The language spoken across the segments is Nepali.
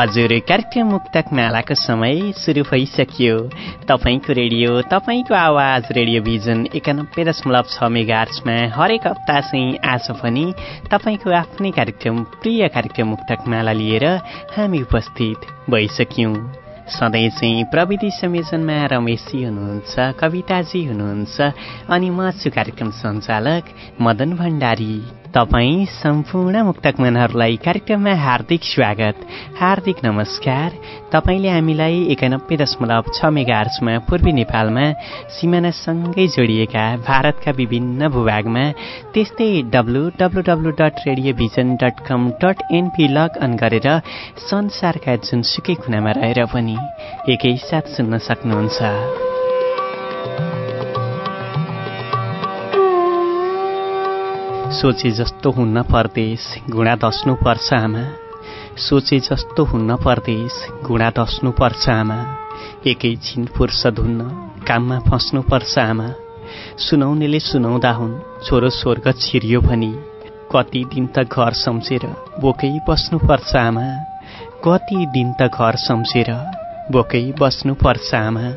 हजुर कार्यक्रम मुक्तक मालाको समय सुरु भइसक्यो। तपाईँको रेडियो तपाईँको आवाज रेडियो भिजन एकानब्बे दशमलव छ मेगार्समा हरेक हप्ता चाहिँ आज पनि तपाईँको आफ्नै कार्यक्रम प्रिय कार्यक्रम मुक्तक माला लिएर हामी उपस्थित भइसक्यौँ। सधैँ चाहिँ प्रविधि संयोजनमा रमेशजी हुनुहुन्छ कविताजी हुनुहुन्छ अनि म छु कार्यक्रम सञ्चालक मदन भण्डारी। तपाईँ सम्पूर्ण मुक्तक मनहरूलाई कार्यक्रममा हार्दिक स्वागत हार्दिक नमस्कार। तपाईँले हामीलाई एकानब्बे दशमलव छ मेगार्समा पूर्वी नेपालमा सिमानासँगै जोडिएका भारतका विभिन्न भूभागमा त्यस्तै W W W dot radiovision dot com dot NP login गरेर संसारका जुनसुकै कुनामा रहेर पनि एकैसाथ सुन्न सक्नुहुन्छ। सोचे जस्तो हुन्न परदेश घुँडा दस्नु पर्छ आमा सोचे जस्तो हुन्न परदेश घुँडा दस्नु पर्छ आमा एकैछिन फुर्सद हुन्न काममा फस्नु पर्छ आमा सुनाउनेले सुनाउँदा हुन् छोरो स्वर्ग छिरियो भनी। कति दिन त घर सम्झेर बोकै बस्नु पर्छ आमा कति दिन त घर सम्झेर बोकै बस्नु पर्छ आमा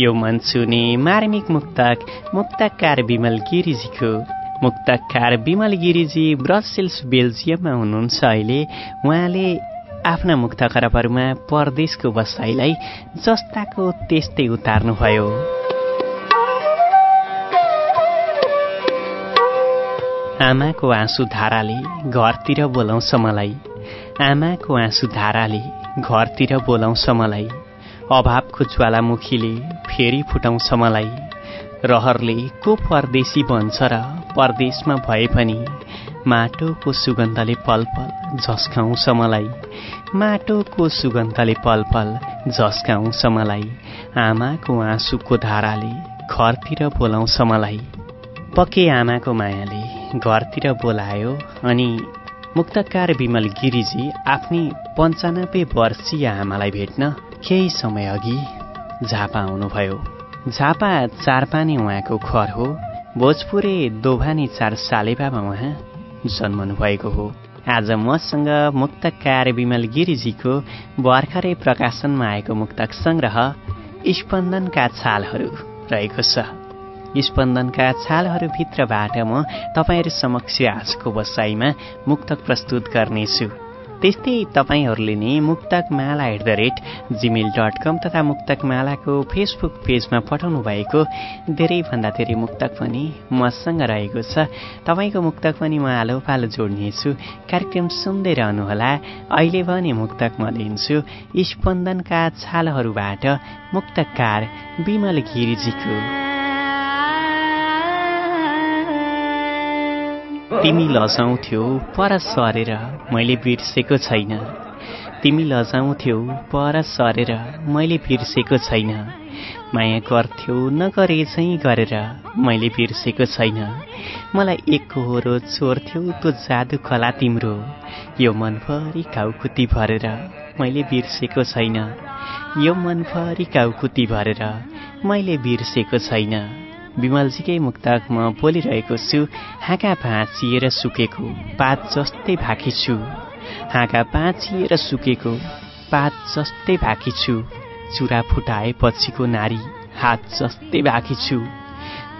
यो मन छुने मार्मिक मुक्तक मुक्तकार विमल गिरिजीको मुक्तकार विमल गिरिजी ब्रसेल्स बेल्जियममा हुनुहुन्छ अहिले। उहाँले आफ्ना मुक्त खराबहरूमा परदेशको बसाइलाई जस्ताको त्यस्तै उतार्नुभयो। आमाको आँसु धाराले घरतिर बोलाउँछ मलाई। आमाको आँसु धाराले घरतिर बोलाउँछ मलाई। अभावको ज्वालामुखीले फेरि फुटाउँछ मलाई। रहरले को परदेशी बन्छ र परदेशमा भए पनि माटोको सुगन्धले पल पल झस्काउँछ मलाई। माटोको सुगन्धले पल पल झस्काउँछ मलाई। आमाको आँसुको धाराले घरतिर बोलाउँछ मलाई। पक्कै आमाको मायाले घरतिर बोलायो अनि मुक्तकार विमल गिरिजी आफ्नी पन्चानब्बे वर्षीय आमालाई भेट्न केही समय अघि झापा आउनुभयो। झापा चारपानी उहाँको घर हो। भोजपुरे दोभानी चार सालेबामा उहाँ जन्मनु भएको हो। आज मसँग मुक्तकार विमल गिरिजीको भर्खरै प्रकाशनमा आएको मुक्तक सङ्ग्रह स्पन्दनका छालहरू रहेको छ। स्पन्दनका छालहरूभित्रबाट म तपाईँहरू समक्ष आजको बसाइमा मुक्तक प्रस्तुत गर्नेछु। त्यस्तै तपाईँहरूले नि Muktak Mala at the rate Gmail dot com तथा मुक्तक मालाको फेसबुक पेजमा पठाउनु भएको धेरैभन्दा धेरै मुक्तक पनि मसँग रहेको छ। तपाईँको मुक्तक पनि म आलो पालो जोड्नेछु। कार्यक्रम सुन्दै रहनुहोला अहिले भने मुक्तक म लिन्छु। स्पन्दनका छालहरूबाट मुक्तकार विमल गिरिजीको तिमी लजाउँथ्यौ पर सरेर मैले बिर्सेको छैन। तिमी लजाउँथ्यौ पर सरेर मैले बिर्सेको छैन। माया गर्थ्यौ नगरे चाहिँ गरेर मैले बिर्सेको छैन। मलाई एक कोहोरो चोर्थ्यौ त्यो जादु कला तिम्रो। यो मनभरि काउकुती भरेर मैले बिर्सेको छैन। यो मनभरि काउकुती भरेर मैले बिर्सेको छैन। विमलजीकै मुक्तक म बोलिरहेको छु हाँका भाँचिएर सुकेको पात जस्तै भाकी छु। हाँका भाँचिएर सुकेको पात जस्तै भाकी छु। चुरा फुटाएपछिको नारी हात जस्तै भाकी छु।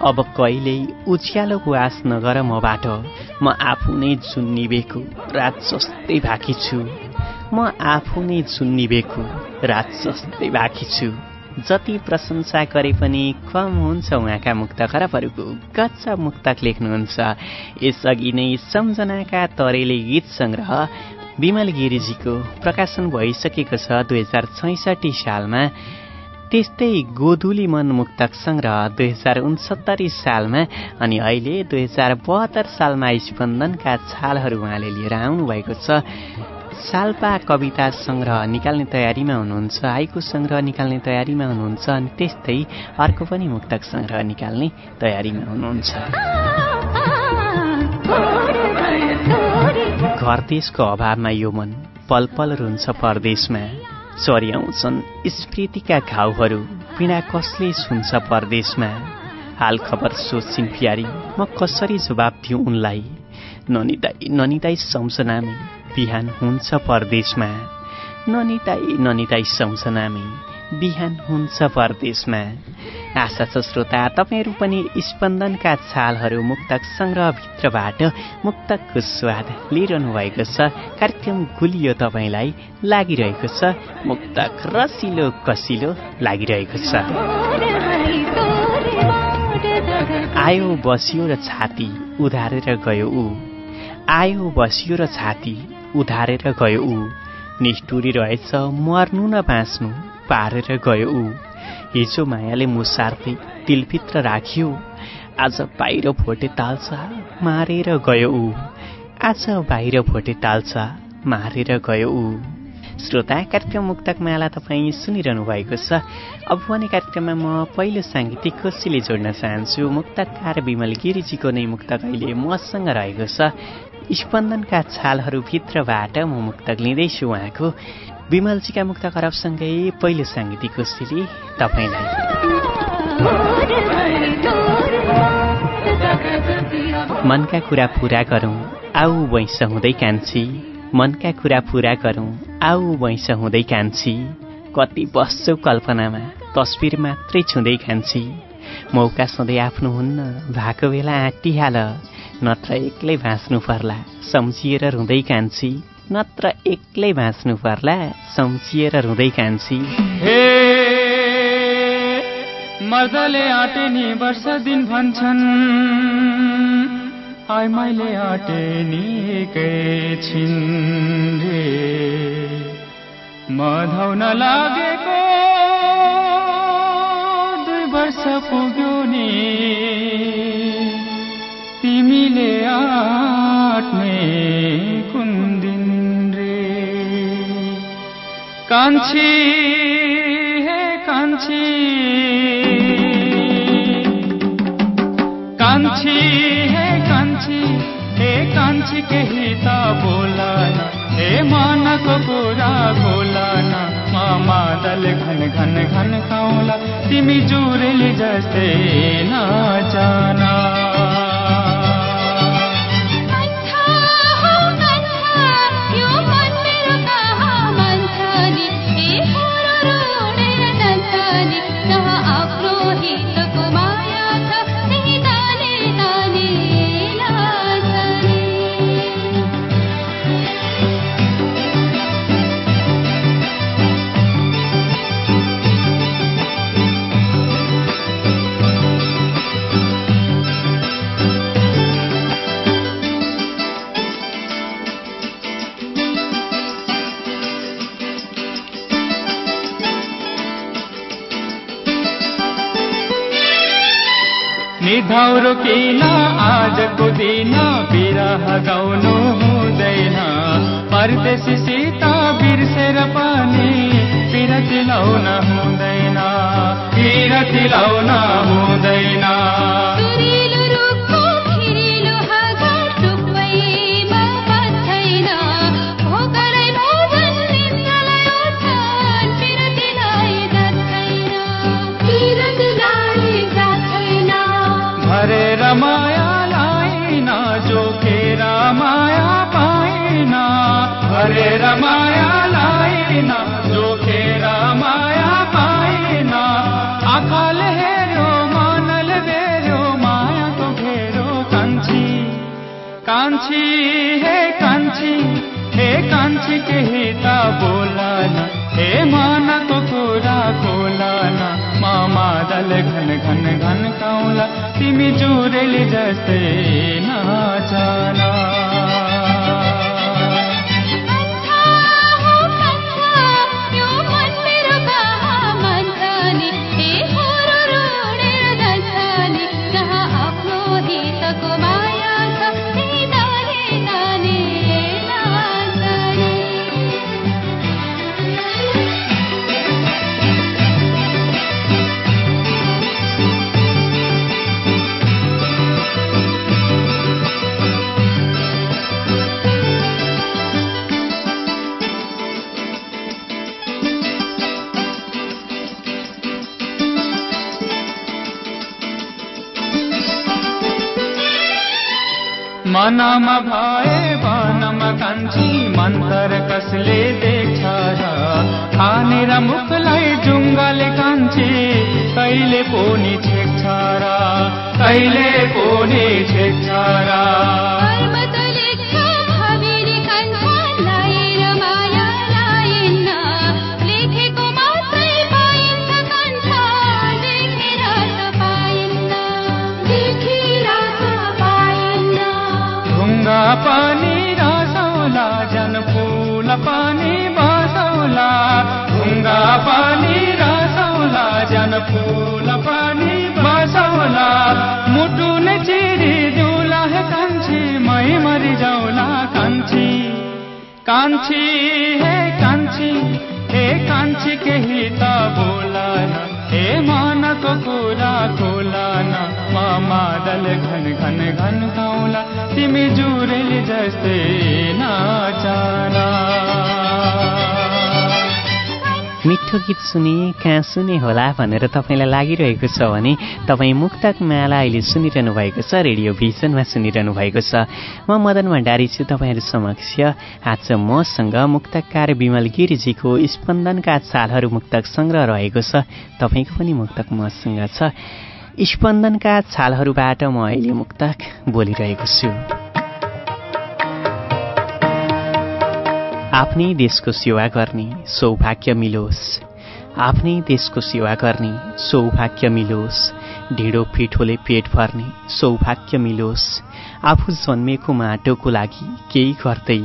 अब कहिल्यै उज्यालोको आश नगर मबाट म आफू नै जुन निभेको रात जस्तै भाकी छु। म आफू नै जुन निभेको रात जस्तै भाकी छु। जति प्रशंसा गरे पनि कम हुन्छ उहाँका मुक्त खराबहरूको गच्चा मुक्तक लेख्नुहुन्छ। यसअघि नै सम्झनाका तरेले गीत सङ्ग्रह विमल गिरिजीको प्रकाशन भइसकेको छ दुई हजार छैसठी सालमा। त्यस्तै गोधुली मन मुक्तक सङ्ग्रह दुई हजार सालमा अनि अहिले दुई हजार बहत्तर सालमा स्पन्दनका छालहरू उहाँले लिएर आउनुभएको छ। साल्पा कविता सङ्ग्रह निकाल्ने तयारीमा हुनुहुन्छ आइको सङ्ग्रह निकाल्ने तयारीमा हुनुहुन्छ अनि त्यस्तै अर्को पनि मुक्तक सङ्ग्रह निकाल्ने तयारीमा हुनुहुन्छ। घर देशको अभावमा यो मन पल पल रुन्छ परदेशमा। चर्याउँछन् स्मृतिका घाउहरू पीडा कसले सुन्छ परदेशमा। हाल खबर सोचिन् प्यारी म कसरी जवाब दिउँ उनलाई? ननिदाई ननिदाई सम्झनामी बिहान हुन्छ परदेशमा। ननिदाई ननिदाई सम्झनामी बिहान हुन्छ परदेशमा। आशा छ श्रोता तपाईँहरू पनि स्पन्दनका छालहरू मुक्तक सङ्ग्रहभित्रबाट मुक्तकको स्वाद लिइरहनु भएको छ। कार्यक्रम गुलियो तपाईँलाई लागिरहेको छ। मुक्तक रसिलो कसिलो लागिरहेको छ। आयो बसियो र छाती उधारेर गयो ऊ। आयो बसियो र छाती उधारेर गयो ऊ। निष्ठुरी रहेछ मर्नु न बाँच्नु पारेर गयो ऊ। हिजो मायाले मुसार्थे तिलभित्र राखियो। आज बाहिर भोटे ताल्छ मारेर गयो ऊ। आज बाहिर भोटे ताल्छ मारेर गयो ऊ। श्रोता कार्यक्रम मुक्तक माला तपाईँ सुनिरहनु भएको छ। अब भने कार्यक्रममा म पहिलो साङ्गीतिक कोसीले जोड्न चाहन्छु। मुक्तकार विमल गिरिजीको नै मुक्तक अहिले मसँग रहेको छ। स्पन्दनका छालहरूभित्रबाट म मुक्तक लिँदैछु उहाँको। विमलजीका मुक्त खराबसँगै पहिलो साङ्गीतिक कोसेली तपाईँलाई। मनका कुरा पुरा गरौँ आऊ वैँस हुँदै कान्छी। मनका कुरा पुरा गरौँ आऊ वैँस हुँदै कान्छी। कति बस्छौ कल्पनामा तस्बिर मात्रै छुँदै खान्छी। मौका सधैँ आफ्नो हुन्न भएको बेला आँटिहाल। नत्र एक्लै भाँच्नु पर्ला सम्झिएर रुँदै कान्छी। नत्र एक्लै बाँच्नु पर्ला सम्झिएर रुँदै कान्छी। मर्दले आटे नि वर्ष दिन भन्छन् मैले आटे नि छिन् रे। मधाउन लागेको दुई वर्ष पुग्यो तिमीले आट्ने कान्छी हे कान्छी कान्छी हे कान्छी हे कान्छी केही त बोला न हे मानको कुरा बोला न मादल घन घन घन खाउला तिमी जुरेली जस्तै नजाना घन घन घन काउला तिमी जुरेली जस्तै नाचना। मनमा भए वनमा कान्छी मन्तर कसले देख्छ र? खानेर मुखलाई जुङ्गाले कान्छी कहिले पोनी छेक्छ र? कहिले पोनी छेक्छ र? फुल पानी बसौला मुटु ने चिरी दुला है कान्छी मै मरि जाउला कान्छी। कान्छी हे कान्छी हे कान्छी केही त बोला हे मानको कुरा खोला न मादल घन घन घन गाउला। तिमी जुरेली जस्तै नाचाना। मिठो गीत सुने कहाँ सुने होला भनेर तपाईँलाई लागिरहेको छ भने तपाईँ मुक्तक माला अहिले सुनिरहनु भएको छ रेडियो भिजनमा सुनिरहनु भएको छ। म मदन भण्डारी छु तपाईँहरू समक्ष। आज मसँग मुक्तकार विमल गिरिजीको स्पन्दनका चालहरू मुक्तक सङ्ग्रह रहेको छ। तपाईँको पनि मुक्तक मसँग छ। स्पन्दनका छालहरूबाट म अहिले मुक्तक बोलिरहेको छु। आफ्नै देशको सेवा गर्ने सौभाग्य मिलोस्। आफ्नै देशको सेवा गर्ने सौभाग्य मिलोस्। ढिँडो पिठोले पेट भर्ने सौभाग्य मिलोस्। आफू जन्मेको माटोको लागि केही गर्दै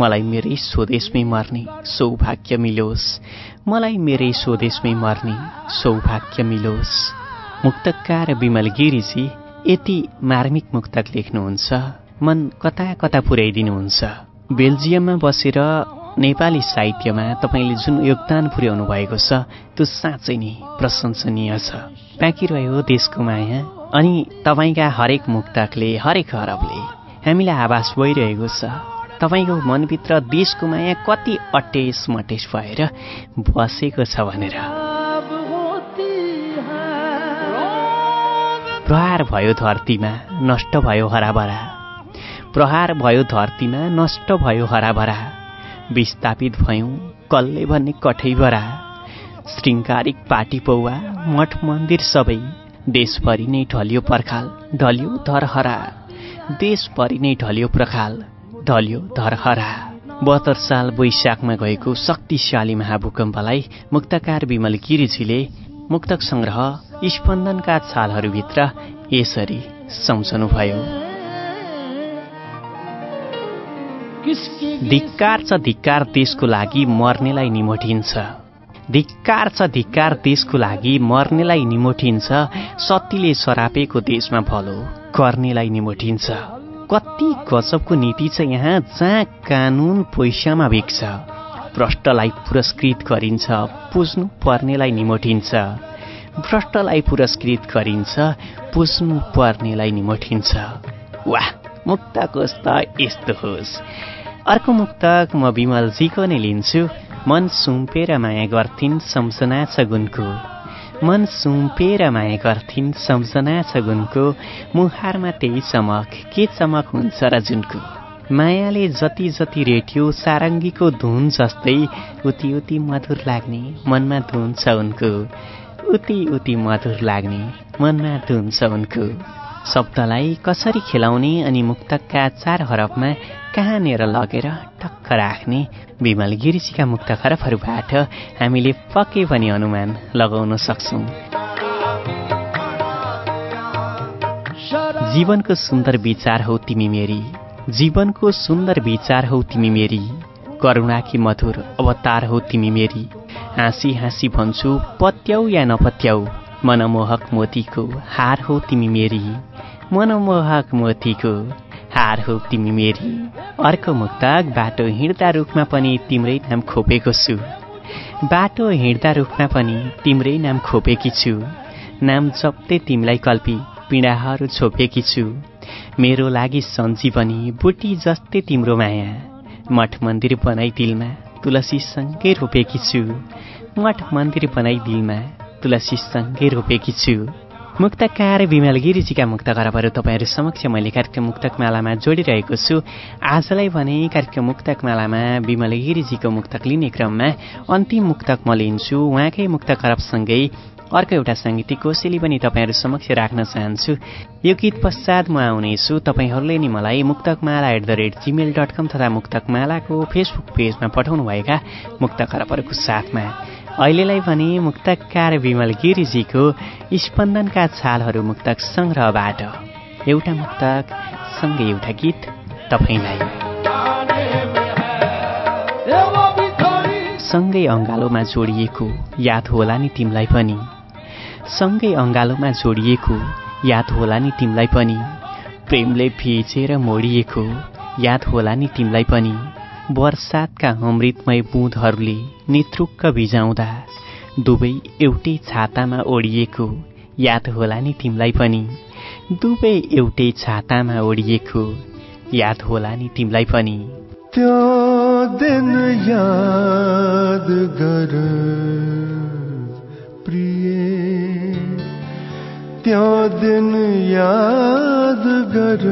मलाई मेरै स्वदेशमै मर्ने सौभाग्य मिलोस्। मलाई मेरै स्वदेशमै मर्ने सौभाग्य मिलोस्। मुक्तकार विमल गिरिजी यति मार्मिक मुक्तक लेख्नुहुन्छ। मन कता कता पुर्याइदिनुहुन्छ बेल्जियममा बसेर नेपाली साहित्यमा तपाईँले जुन योगदान पुर्याउनु भएको छ त्यो साँच्चै नै प्रशंसनीय छ। बाँकी रह्यो देशको माया अनि तपाईँका हरेक मुक्तकले हरेक हरबले हामीलाई आवास भइरहेको छ। तपाईँको मनभित्र देशको माया कति अटेस मटेस भएर बसेको छ भनेर। प्रहार भयो धरतीमा नष्ट भयो हराभरा। प्रहार भयो धरतीमा नष्ट भयो हराभरा। विस्थापित भयौँ कल्ले भन्ने कठैभरा। श्रृङ्गारिक पाटी पौवा मठ मन्दिर सबै देशभरि नै ढलियो पर्खाल ढलियो धरहरा। देशभरि नै ढलियो प्रखाल ढलियो धरहरा। बहत्तर साल वैशाखमा गएको शक्तिशाली महाभूकम्पलाई मुक्तकार विमल गिरिजीले मुक्तक सङ्ग्रह स्पन्दनका छालहरूभित्र यसरी सम्झनुभयो। धिक्कार छ धिक्कार देशको लागि मर्नेलाई निमोठिन्छ। धिक्कार छ धिक्कार देशको लागि मर्नेलाई निमोठिन्छ। सत्तीले सरापेको देशमा भलो गर्नेलाई निमोठिन्छ। कति गजबको नीति छ यहाँ जहाँ कानुन पैसामा बिक्छ भ्रष्टलाई पुरस्कृत गरिन्छ पुज्नु पर्नेलाई निमोठिन्छ। भ्रष्टलाई पुरस्कृत गरिन्छ पुज्नु पर्नेलाई निमोठिन्छ। वाह मुक्तको त यस्तो होस्। अर्को मुक्तक म विमलजीको नै लिन्छु। मन सुम्पेर माया गर्थिन् सम्झना छ गुनको मन सुम्पेर माया गर्थिन् सम्झना छ गुनको मुहारमा त्यही चमक। के चमक हुन्छ र जुनको? मायाले जति जति रेट्यो सारङ्गीको धुन जस्तै उति उति मधुर लाग्ने मनमा धुन छ उनको। उति उति मधुर लाग्ने मनमा धुन छ उनको। शब्दलाई कसरी खेलाउने अनि मुक्तकका चार हरफमा कहाँनिर लगेर टक्क राख्ने विमल गिरिजीका मुक्त हरफहरूबाट हामीले पक्कै पनि अनुमान लगाउन सक्छौँ। जीवनको सुन्दर विचार हौ तिमी मेरी जीवनको सुन्दर विचार हौ तिमी मेरी करुणाकी मधुर अवतार हौ तिमी मेरी हाँसी हाँसी भन्छु पत्याउ या नपत्याउ मनमोहक मोतीको हार हौ तिमी मेरी मनमोहक मोतीको हार हौ तिमी मेरी। अर्को मुक्तक बाटो हिँड्दा रुखमा पनि तिम्रै नाम खोपेको छु। बाटो हिँड्दा रुखमा पनि तिम्रै नाम खोपेकी छु। नाम जप्दै तिमीलाई कल्पी पीडाहरू छोपेकी छु। मेरो लागि सञ्जीवनी बुटी जस्तै तिम्रो माया। मठ मन्दिर बनाइ दिलमा तुलसीसँगै रोपेकी छु। मठ मन्दिर बनाइ दिलमा तुलसीसँगै रोपेकी छु। मुक्तकार विमल गिरिजीका मुक्त खराबहरू तपाईँहरू समक्ष मैले कार्यक्रम मुक्तक मालामा जोडिरहेको छु। आजलाई भने कार्यक्रम मुक्तक मालामा विमल गिरिजीको मुक्तक लिने क्रममा अन्तिम मुक्तक म लिन्छु। उहाँकै मुक्त खराबसँगै अर्को एउटा साङ्गीतिक कोसेली पनि तपाईँहरू समक्ष राख्न चाहन्छु। यो गीत पश्चात म आउनेछु। तपाईँहरूले नि मलाई Muktakmala at the rate Gmail dot com तथा मुक्तकमालाको फेसबुक पेजमा पठाउनुभएका मुक्त खराबहरूको साथमा। अहिलेलाई भने मुक्तकार विमल गिरिजीको स्पन्दनका छालहरू मुक्तक सङ्ग्रहबाट एउटा मुक्तक सँगै एउटा गीत तपाईँलाई। सँगै अङ्गालोमा जोडिएको याद होला नि तिमीलाई पनि। सँगै अङ्गालोमा जोडिएको याद होला नि तिमीलाई पनि। प्रेमले फिचेर मोडिएको याद होला नि तिमीलाई पनि। वर्षातका अमृतमय बुँदहरूले नेतृक्क भिजाउँदा दुवै एउटै छातामा ओढिएको। याद होला नि तिमीलाई पनि? दुवै एउटै छातामा ओढिएको। याद होला नि तिमीलाई पनि? त्यो दिन याद गर प्रिय। त्यो दिन याद गर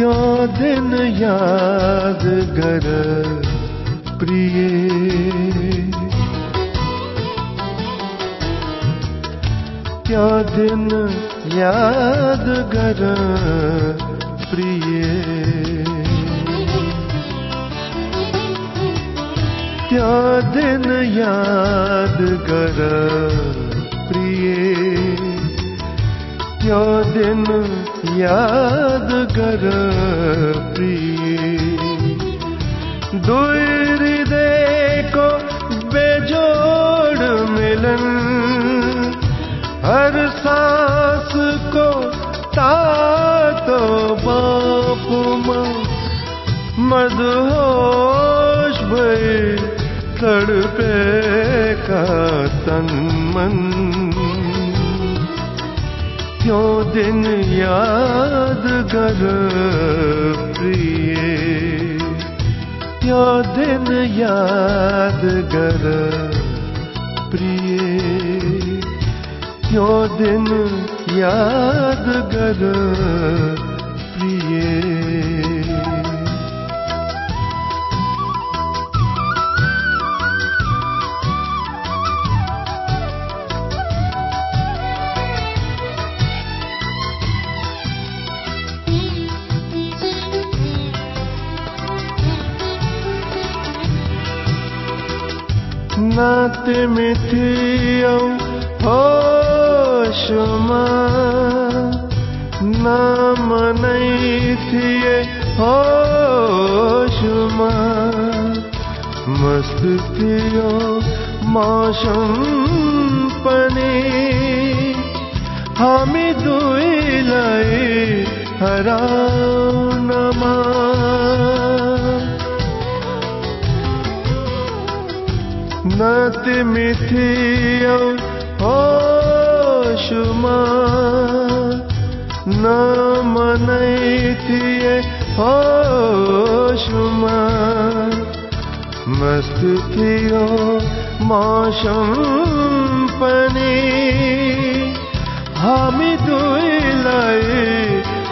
त्यो दिन याद गर प्रिय? त्यो दिन याद गर प्रिय? त्यो दिन याद गर प्रिय? त्यो दिन याद गर प्रिय। दुई हृदयको बेजोड मिलन। हर सासको तातो बापुमा मदहोश भए तडपेका तन मन। त्यो दिन याद गर प्रिय? त्यो दिन याद गर प्रिय? त्यो दिन याद मिथियौ होशमा नाम नै थिए होशमा मस्त थियो मौसम पनि। हामी दुईलाई हराउनमा न तिमी थियौ होसमा न मनै थिए होसमा मस्त थियो मौसम पनि। हामी दुईलाई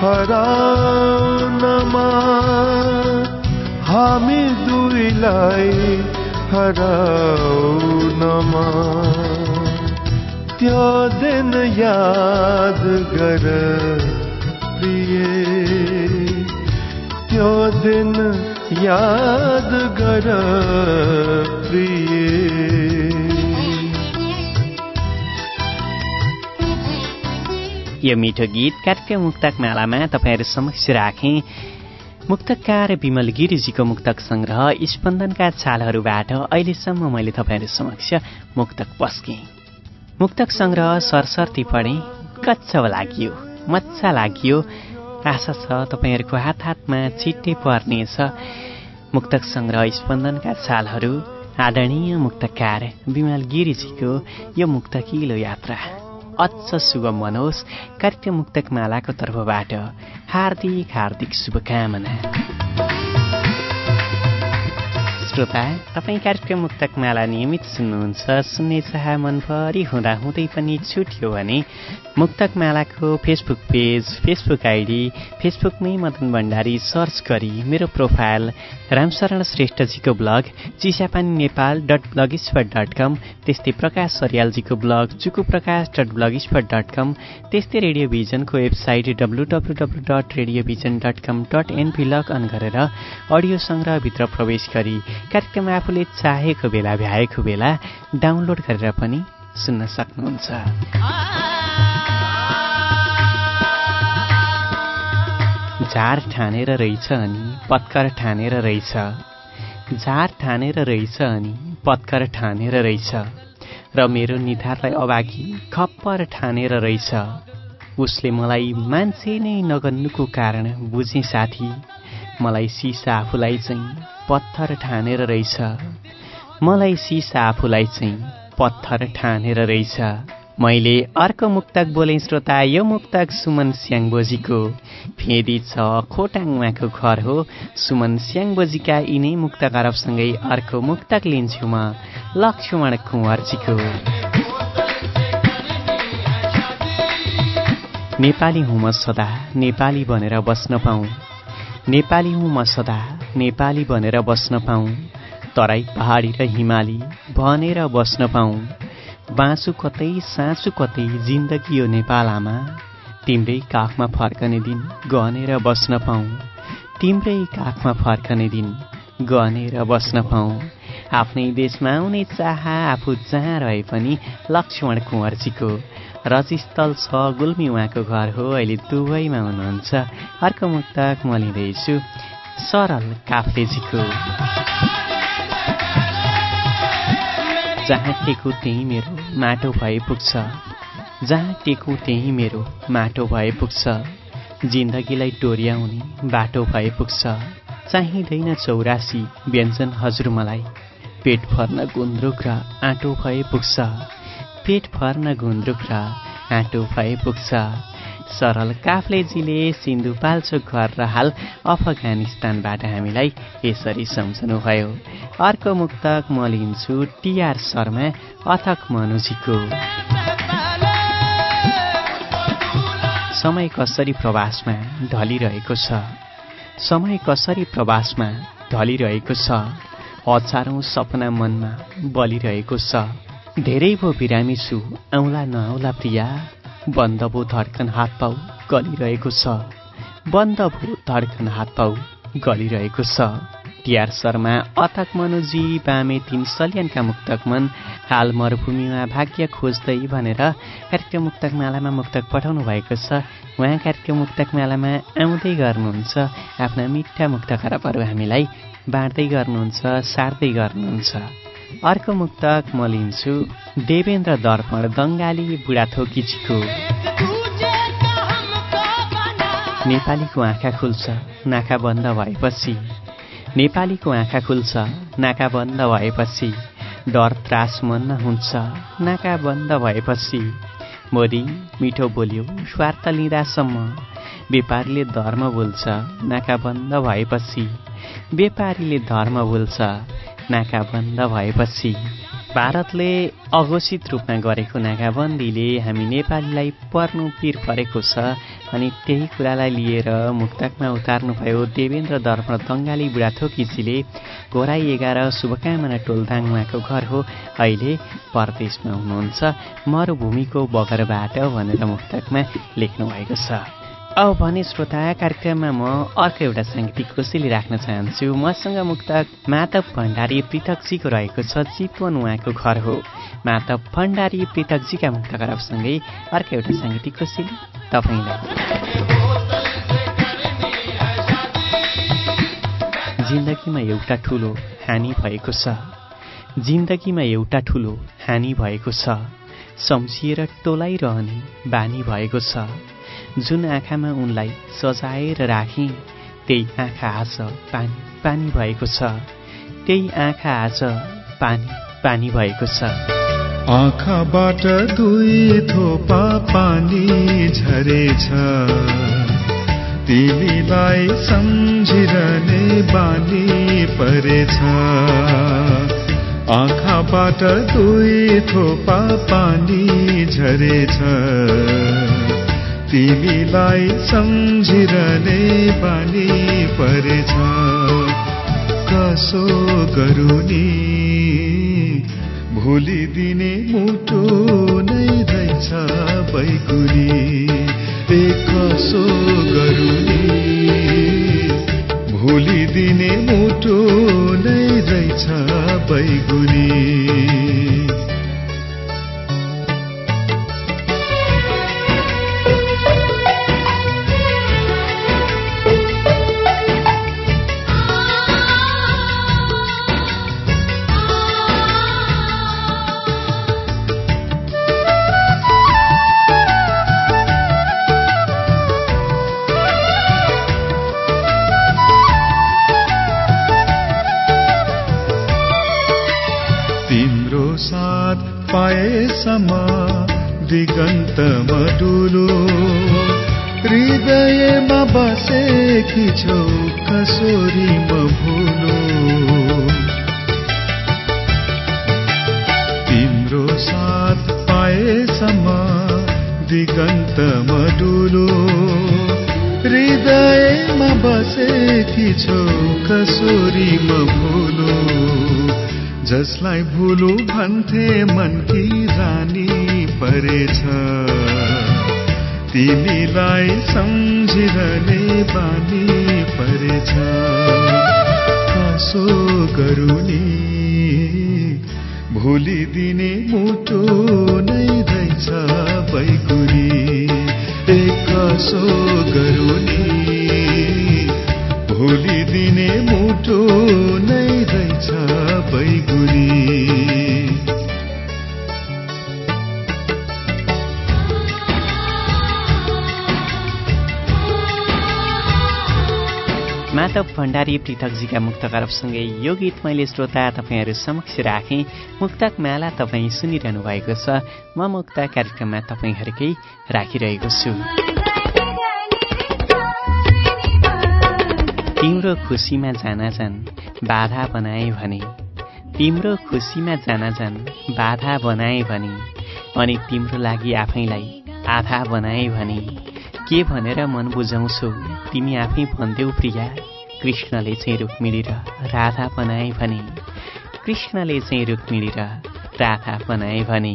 हराउनमा। हामी दुईलाई हराउनमा। त्यो दिन याद गर प्रिय। त्यो दिन याद गर प्रिय। यो मिठो गीत कार्यक्रम मुक्तक मालामा तपाईँहरू समक्ष राखेँ। मुक्तकार विमल गिरिजीको मुक्तक सङ्ग्रह स्पन्दनका छालहरूबाट अहिलेसम्म मैले तपाईँहरू समक्ष मुक्तक पस्केँ। मुक्तक सङ्ग्रह सरसर्ती पढेँ कच्चा लाग्यो मजा लाग्यो। आशा छ तपाईँहरूको हात हातमा छिट्टै पर्नेछ। मुक्तक सङ्ग्रह स्पन्दनका छालहरू आदरणीय मुक्तकार विमल गिरिजीको यो मुक्तकिलो यात्रा। अझ सुगम मनोस् कार्यक्रम मुक्तक मालाको तर्फबाट हार्दिक हार्दिक शुभकामना। श्रोता तपाईँ कार्यक्रम मुक्तक माला नियमित सुन्नुहुन्छ सुन्ने चाह मनभरि हुँदा हुँदै पनि छुट्यो भने मुक्तक मालाको फेसबुक पेज फेसबुक आइडी फेसबुकमै मदन भण्डारी सर्च गरी मेरो profile Ramsharan श्रेष्ठजीको blog Chisapani Nepal dot blogspot dot com त्यस्तै Prakash सरियालजीको blog Chuku Prakash dot blogspot dot com त्यस्तै radio भिजनको website W W W dot radio vision dot com dot NP log on गरेर अडियो सङ्ग्रहभित्र प्रवेश गरी कार्यक्रम आफूले चाहेको बेला भ्याएको बेला डाउनलोड गरेर पनि सुन्न सक्नुहुन्छ। झार ठानेर रहेछ अनि पत्कर ठानेर रहेछ। झार ठानेर रहेछ अनि पत्कर ठानेर रहेछ। र मेरो निधारलाई अभागी खप्पर ठानेर रहेछ। उसले मलाई मान्छे नै नगन्नुको कारण बुझेँ साथी। मलाई सिसा आफूलाई चाहिँ पत्थर ठानेर रहेछ। मलाई सिसा आफूलाई चाहिँ पत्थर ठानेर रहेछ। मैले अर्को मुक्तक बोले श्रोता यो मुक्तक सुमन स्याङबोजीको फेदी छ खोटाङ उहाँको घर हो। सुमन स्याङबोजीका यिनै मुक्त अरबसँगै अर्को मुक्तक लिन्छु म लक्ष्मण कुँवरजीको। नेपाली हुँ म सदा नेपाली भनेर बस्न पाऊँ। नेपाली हुँ म सदा नेपाली भनेर बस्न पाऊँ। तराई पहाडी र हिमाली भनेर बस्न पाऊँ। बाँसु कतै साँचु कतै जिन्दगी यो नेपालमा। तिम्रै काखमा फर्कने दिन गनेर बस्न पाऊँ। तिम्रै काखमा फर्कने दिन गनेर बस्न पाऊँ। आफ्नै देशमा आउने चाह आफू जहाँ रहे पनि लक्ष्मण कुँवरजीको रजिस्थल छ गुल्मी उहाँको घर हो अहिले दुबईमा हुनुहुन्छ। अर्को मुक्तक म लिँदैछु सरल काफ्लेजीको जहाँ टेकु त्यहीँ मेरो माटो भए पुग्छ जहाँ टेकु त्यहीँ मेरो माटो भए पुग्छ जिन्दगीलाई टोर्याउने बाटो भए पुग्छ चाहिँदैन चौरासी व्यञ्जन हजुर मलाई पेट भर्न गुन्द्रुक र आँटो भए पुग्छ। पेट भर्न गुन्द्रुक र आँटो भए पुग्छ। सरल काफ्लेजीले सिन्धुपाल्चोक घर र हाल अफगानिस्तानबाट हामीलाई यसरी सम्झनुभयो। अर्को मुक्तक म लिन्छु टिआर शर्मा अथक मनुजीको। समय कसरी प्रवासमा ढलिरहेको छ? समय कसरी प्रवासमा ढलिरहेको छ? हजारौँ सपना मनमा बलिरहेको छ। धेरै भो बिरामी छु। आउला नआउला प्रिया बन्द भो धड्कन हात पाउ गलिरहेको छ। बन्द भो धड्कन हात पाउ गलिरहेको छ। टिआर शर्मा अथक मनुजी बामे तिन सल्यानका मुक्तक मन हाल मरुभूमिमा भाग्य खोज्दै भनेर कार्यक्रम मुक्तक मालामा मुक्तक पठाउनु भएको छ। उहाँ कार्यक्रम मुक्तक मालामा आउँदै गर्नुहुन्छ। आफ्ना मिठा मुक्त खराबहरू हामीलाई बाँड्दै गर्नुहुन्छ सार्दै गर्नुहुन्छ। अर्को मुक्तक म लिन्छु। देवेन्द्र दर्पण बङ्गाली बुढाथोकीजीको नेपालीको आँखा खुल्छ नाका बन्द भएपछि। नेपालीको आँखा खुल्छ नाका बन्द भएपछि। डर त्रास मनमा हुन्छ नाका बन्द भएपछि। मोदी मिठो बोल्यो स्वार्थ लिँदासम्म। व्यापारीले धर्म बोल्छ नाका बन्द भएपछि। व्यापारीले धर्म बोल्छ नाकाबन्द भएपछि भारतले अघोषित रूपमा गरेको नाकाबन्दीले हामी नेपालीलाई पर्नु पिर परेको छ अनि त्यही कुरालाई लिएर मुक्तकमा उतार्नुभयो देवेन्द्र दर्पण बङ्गाली बुढाथोकीजीले। घोराई एघार शुभकामना टोलदाङ उहाँको घर हो। अहिले परदेशमा हुनुहुन्छ। मरुभूमिको बगरबाट भनेर मुक्तकमा लेख्नुभएको छ। अब भने श्रोता कार्यक्रममा म अर्को एउटा साङ्गीतिक कोसेली राख्न चाहन्छु। मसँग मुक्तक माधव भण्डारी पृथकजीको रहेको छ चितवन उहाँको घर हो। माधव भण्डारी पृथकजीका मुक्त गरबसँगै अर्को एउटा साङ्गीतिक कोसेली तपाईँलाई। जिन्दगीमा एउटा ठुलो हानि भएको छ। जिन्दगीमा एउटा ठुलो हानि भएको छ। सम्झिएर टोलाइरहने बानी भएको छ। जुन आँखामा उनलाई सजाएर राखेँ त्यही आँखा आज पानी पानी भएको छ। त्यही आँखा आज पानी पानी भएको छ। आँखाबाट दुई थोपा पानी झरेछ। तिमीलाई सम्झिरहने बानी परेछ। आँखाबाट दुई थोपा पानी झरेछ। तिमीलाई सम्झिरहने बानी परेछ। कसो गरुनी भुलिदिने मुटु नै रहेछ बैगुरी ए कसो गरुनी भुलिदिने मुटु नै रहेछ बैगुनी पाएसम्म दिगन्तमा डुलो हृदयमा बसेकी छौ कसोरीमा भुलो तिम्रो साथ पाएसम्म दिगन्तमा डुलो हृदयमा बसेकी छौ कसोरीमा भुलो जसलाई भुलु भन्थे मनकी परेछ। तिमीलाई सम्झिरहने बानी परेछ। कसो गरुनी? भुलिदिने मुटु भण्डारी पृथकजीका मुक्त यो गीत मैले श्रोता तपाईँहरू समक्ष राखेँ। मुक्तक माला तपाईँ सुनिरहनु भएको छ। म मुक्त कार्यक्रममा तपाईँहरूकै राखिरहेको छु। तिम्रो खुसीमा जान जान बाधा बनाए भने तिम्रो खुसीमा जान जान बाधा बनाए भने अनि तिम्रो लागि आफैलाई आधा बनाए भने के भनेर मन बुझाउँछौ? तिमी आफै भन्देऊ प्रिया। कृष्णले चाहिँ रुक्मिणी र राधा बनाए भने कृष्णले चाहिँ रुक्मिणी र राधा बनाए भने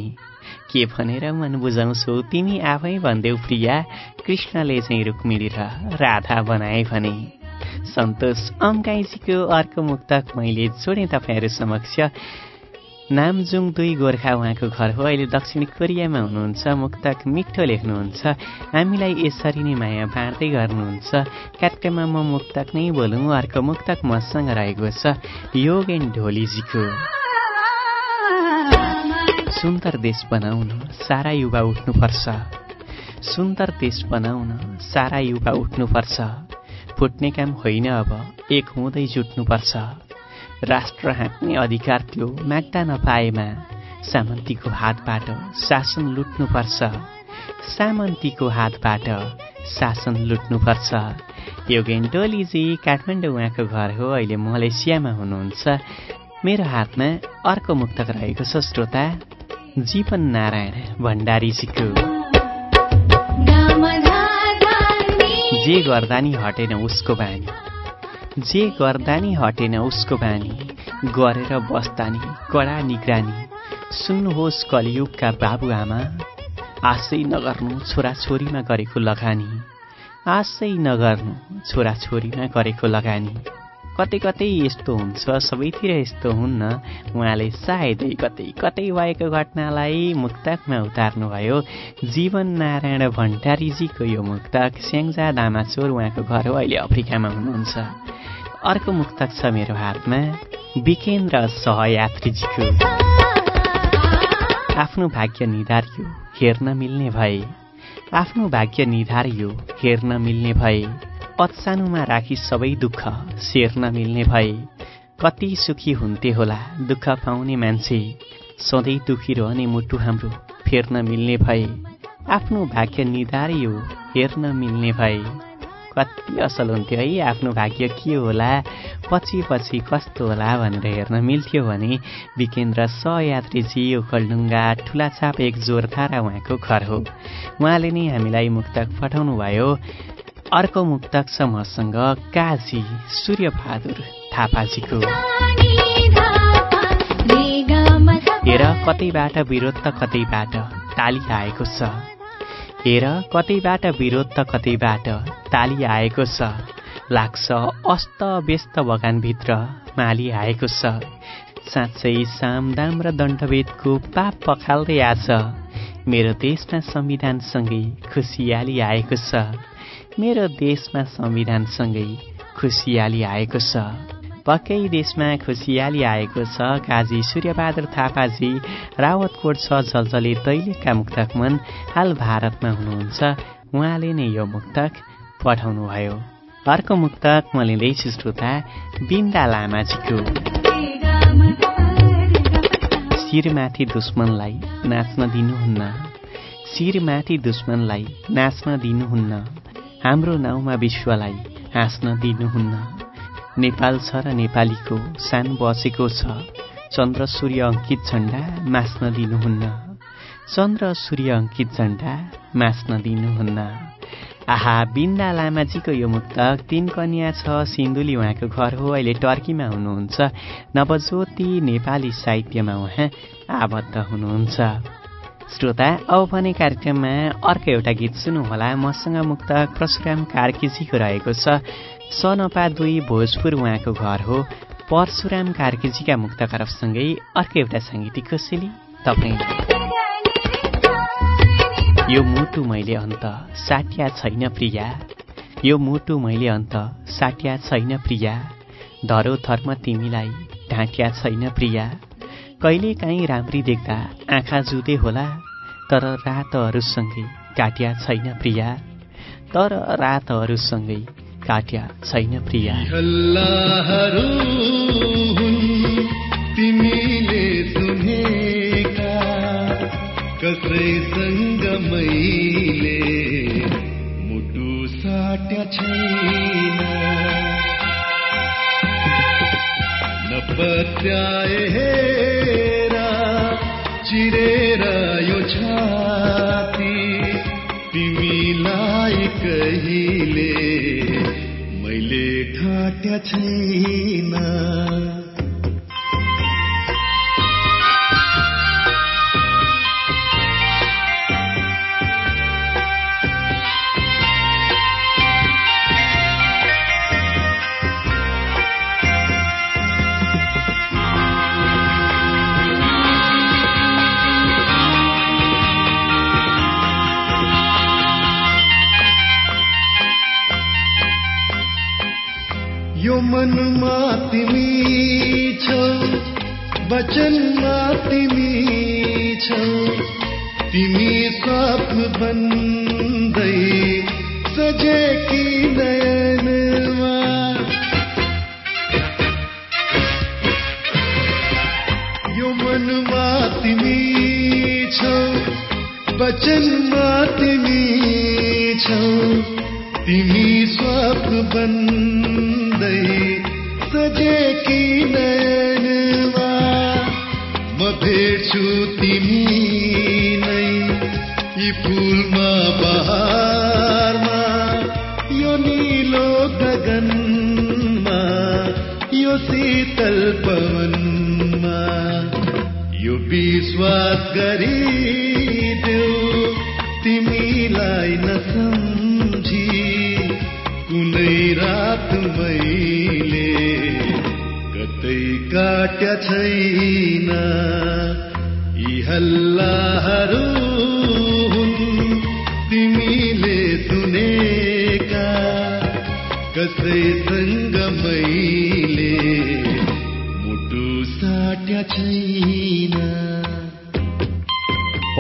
के भनेर मन बुझाउँछौ तिमी आफै भन्देऊ प्रिया कृष्णले चाहिँ रुक्मिणी र राधा बनाए भने। सन्तोष अम्काइजीको अर्को मुक्तक मैले जोडेँ तपाईँहरू समक्ष। नामजुङ दुई गोर्खा उहाँको घर हो। अहिले दक्षिण कोरियामा हुनुहुन्छ मुक्तक मिठो लेख्नुहुन्छ। हामीलाई यसरी नै माया बाँड्दै गर्नुहुन्छ। कार्यक्रममा म मुक्तक नै बोलौँ अर्को मुक्तक मसँग रहेको छ योगेन ढोलीजीको। सुन्दर देश बनाउन सारा युवा उठ्नुपर्छ। सुन्दर देश बनाउन सारा युवा उठ्नुपर्छ। फुट्ने काम होइन अब एक हुँदै जुट्नुपर्छ। राष्ट्र हाँक्ने अधिकार थियो माग्दा नपाएमा सामन्तीको हातबाट शासन लुट्नुपर्छ। सामन्तीको हातबाट शासन लुट्नुपर्छ। योगेन टोलीजी काठमाडौँ उहाँको घर हो अहिले मलेसियामा हुनुहुन्छ। मेरो हातमा अर्को मुक्तक रहेको छ श्रोता जीवन नारायण भण्डारीजीको। जे गर्दा नि हटेन उसको बानी। जे गर्दा नि हटेन उसको बानी। गरेर बस्दा नि कडा निगरानी। सुन्नुहोस् कलियुगका बाबुआमा आशै नगर्नु छोराछोरीमा गरेको लगानी। आशै नगर्नु छोराछोरीमा गरेको लगानी। कतै कतै यस्तो हुन्छ सबैतिर यस्तो हुन्न। उहाँले सायदै कतै कतै भएको घटनालाई मुक्तकमा उतार्नुभयो। जीवन नारायण भण्डारीजीको यो मुक्तक स्याङ्जा दामाचोर उहाँको घर हो अहिले अफ्रिकामा हुनुहुन्छ। अर्को मुक्तक छ मेरो हातमा विकेन्द्र सहयात्रीजीको। आफ्नो भाग्य निधारियो हेर्न मिल्ने भए। आफ्नो भाग्य निधारियो हेर्न मिल्ने भए। अचानुमा राखी सबै दुःख सेर्न मिल्ने भए। कति सुखी हुन्थे होला दुःख पाउने मान्छे। सधैँ दुखी रहने मुटु हाम्रो फेर्न मिल्ने भए। आफ्नो भाग्य निधारियो हेर्न मिल्ने भए। कति असल हुन्थ्यो है आफ्नो भाग्य के होला पछि पछि कस्तो होला भनेर हेर्न मिल्थ्यो भने विकेन्द्र सहयात्रीजी ओखलडुङ्गा ठुलाछाप एक जोरथारा उहाँको घर हो। उहाँले नै हामीलाई मुक्तक पठाउनु भयो अर्को मुक्तक छ मसँग काजी सूर्यबहादुर थापाजीको। हेर कतैबाट विरोध त कतैबाट ताली आएको छ। हेर कतैबाट विरोध त कतैबाट ताली आएको छ। लाग्छ अस्त व्यस्त बगानभित्र माली आएको छ। साँच्चै सामदाम र दण्डवेदको पाप पखाल्दै आज मेरो देशमा संविधानसँगै खुसियाली आएको छ। मेरो देशमा संविधानसँगै खुसियाली आएको छ। पक्कै देशमा खुसियाली आएको छ। काजी सूर्यबहादुर थापाजी रावतकोट छ जलजले दैलेखका मुक्तक मन हाल भारतमा हुनुहुन्छ। उहाँले नै यो मुक्तक पठाउनुभयो। अर्को मुक्तक म लिँदैछु श्रोता बिन्दा लामाजीको शिरमाथि दुश्मनलाई नाच्न दिनुहुन्न। शिरमाथि दुश्मनलाई नाच्न दिनुहुन्न। हाम्रो नाउँमा विश्वलाई हाँस्न दिनुहुन्न। नेपाल छ र नेपालीको सान बसेको छ। चन्द्र सूर्य अङ्कित झण्डा मास्न दिनुहुन्न। चन्द्र सूर्य अङ्कित झण्डा मास्न दिनुहुन्न। आहा बिन्दा लामाजीको यो मुक्तक तिन कन्या छ सिन्धुली उहाँको घर हो अहिले टर्कीमा हुनुहुन्छ। नवज्योति नेपाली साहित्यमा उहाँ आबद्ध हुनुहुन्छ। श्रोता अब भने कार्यक्रममा अर्को एउटा गीत सुन्नुहोला। मसँग मुक्तक परशुराम कार्कीजीको रहेको छ। सनपा दुई भोजपुर उहाँको घर हो। परशुराम कार्कीजीका मुक्त करफसँगै अर्को एउटा साङ्गीतिक कोसेली तपाईँ। यो मुटु मैले अन्त साट्या छैन प्रिया। यो मुटु मैले अन्त साट्या छैन प्रिया। धरो धर्म तिमीलाई ढाँट्या छैन प्रिया। कहिले काहीँ राम्री देख्दा आँखा जुधे होला तर रातहरूसँगै काट्या छैन प्रिया। तर रातहरूसँगै काट्या छैन प्रिया तिमीले सुनेका कसैसँग मैले मुटु साट्या छैन नपत्याए चिरेर यो छाती छैन। शीतल पवनमा यो विश्वास गरिदेऊ तिमीलाई नसम्झी कुनै रात मैले कतै काट्या छैन। यी हल्लाहरू हुन्। तिमीले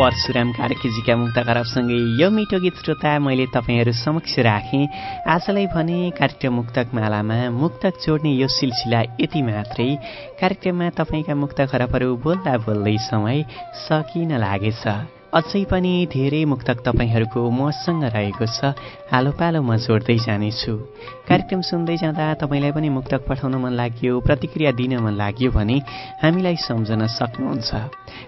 परशुराम कार्कीजीका मुक्त खराबसँगै यो मिठो गीत श्रोता मैले तपाईँहरू समक्ष राखेँ। आजलाई भने कार्यक्रम मुक्तक मालामा मुक्तक जोड्ने यो सिलसिला यति मात्रै। कार्यक्रममा तपाईँका मुक्त खराबहरू बोल्दा बोल्दै समय सकिन लागेछ। अझै पनि धेरै मुक्तक तपाईँहरूको मसँग रहेको छ। हालो पालो म जोड्दै जानेछु। कार्यक्रम सुन्दै जाँदा तपाईँलाई पनि मुक्तक पठाउन मन लाग्यो प्रतिक्रिया दिन मन लाग्यो भने हामीलाई सम्झन सक्नुहुन्छ।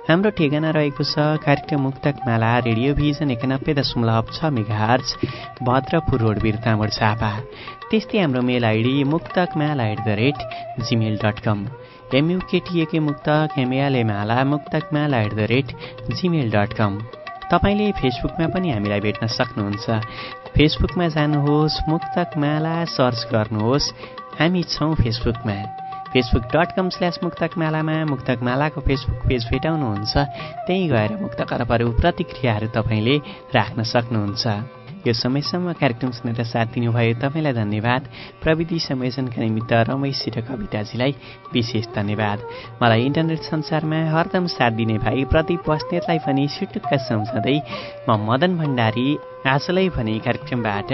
हाम्रो ठेगाना रहेको छ कार्यक्रम मुक्तक माला रेडियो भिजन एकानब्बे दशमलव छ मेगाहर्ज भद्रपुर रोड बिर्तामोड झापा। त्यस्तै हाम्रो mail ID Muktak Mala at the rate Gmail dot com M U K T A K Muktak MLA Mala Muktak Mala at the rate Gmail dot com तपाईँले फेसबुकमा पनि हामीलाई भेट्न सक्नुहुन्छ। फेसबुकमा जानुहोस् मुक्तक माला सर्च गर्नुहोस्। हामी छौँ फेसबुकमा फेसबुक डट कम स्ल्यास मुक्तक मालामा मुक्तक मालाको फेसबुक पेज भेटाउनुहुन्छ। त्यहीँ गएर मुक्त प्रतिक्रियाहरू तपाईँले राख्न सक्नुहुन्छ। यो समयसम्म कार्यक्रम सुनेर साथ दिनुभयो तपाईँलाई धन्यवाद। प्रविधि संयोजनका निमित्त रमेश र कविताजीलाई विशेष धन्यवाद। मलाई इन्टरनेट संसारमा हरदम साथ दिने भाइ प्रदीप बस्नेतलाई पनि सुटुक्क सम्झँदै म मदन भण्डारी आजलाई भने कार्यक्रमबाट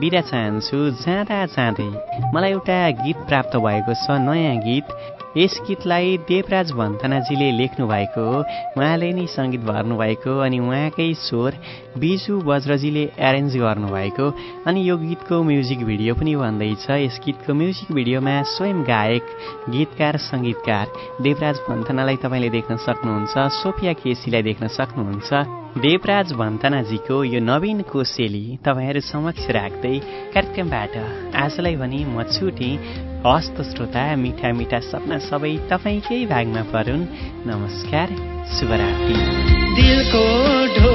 बिदा चाहन्छु। जाँदा जाँदै मलाई एउटा गीत प्राप्त भएको छ नयाँ गीत। यस गीतलाई देवराज भन्थनाजीले लेख्नु भएको हो। उहाँले नै सङ्गीत भर्नुभएको अनि उहाँकै स्वर बिजु वज्रजीले एरेन्ज गर्नुभएको अनि यो गीतको म्युजिक भिडियो पनि भन्दैछ। यस गीतको म्युजिक भिडियोमा स्वयं गायक गीतकार सङ्गीतकार देवराज भन्थनालाई तपाईँले देख्न सक्नुहुन्छ सोफिया केसीलाई देख्न सक्नुहुन्छ। देवराज भन्तनाजीको यो नवीन कोसेली तपाईँहरू समक्ष राख्दै कार्यक्रमबाट आजलाई भने म छुटेँ। हस्त श्रोता मिठा मिठा सपना सबै तपाईँकै भागमा परुन्। नमस्कार शुभरात्रि।